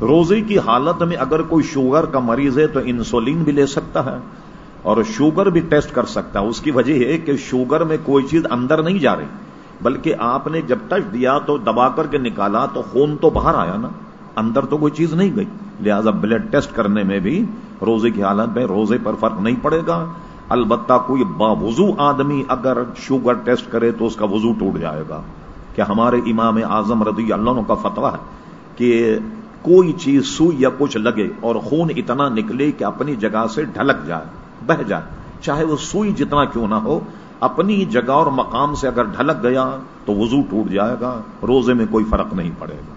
روزے کی حالت میں اگر کوئی شوگر کا مریض ہے تو انسولین بھی لے سکتا ہے اور شوگر بھی ٹیسٹ کر سکتا ہے۔ اس کی وجہ ہے کہ شوگر میں کوئی چیز اندر نہیں جا رہی، بلکہ آپ نے جب ٹچ دیا تو دبا کر کے نکالا تو خون تو باہر آیا نا۔ اندر تو کوئی چیز نہیں گئی۔ لہذا بلڈ ٹیسٹ کرنے میں بھی روزے کی حالت میں روزے پر فرق نہیں پڑے گا۔ البتہ کوئی باوضو آدمی اگر شوگر ٹیسٹ کرے تو اس کا وضو ٹوٹ جائے گا۔ کہ ہمارے امام اعظم رضی اللہ کا فتویٰ ہے کہ کوئی چیز سوئی یا کچھ لگے اور خون اتنا نکلے کہ اپنی جگہ سے ڈھلک جائے، بہ جائے۔ چاہے وہ سوئی جتنا کیوں نہ ہو، اپنی جگہ اور مقام سے اگر ڈھلک گیا تو وضو ٹوٹ جائے گا، روزے میں کوئی فرق نہیں پڑے گا۔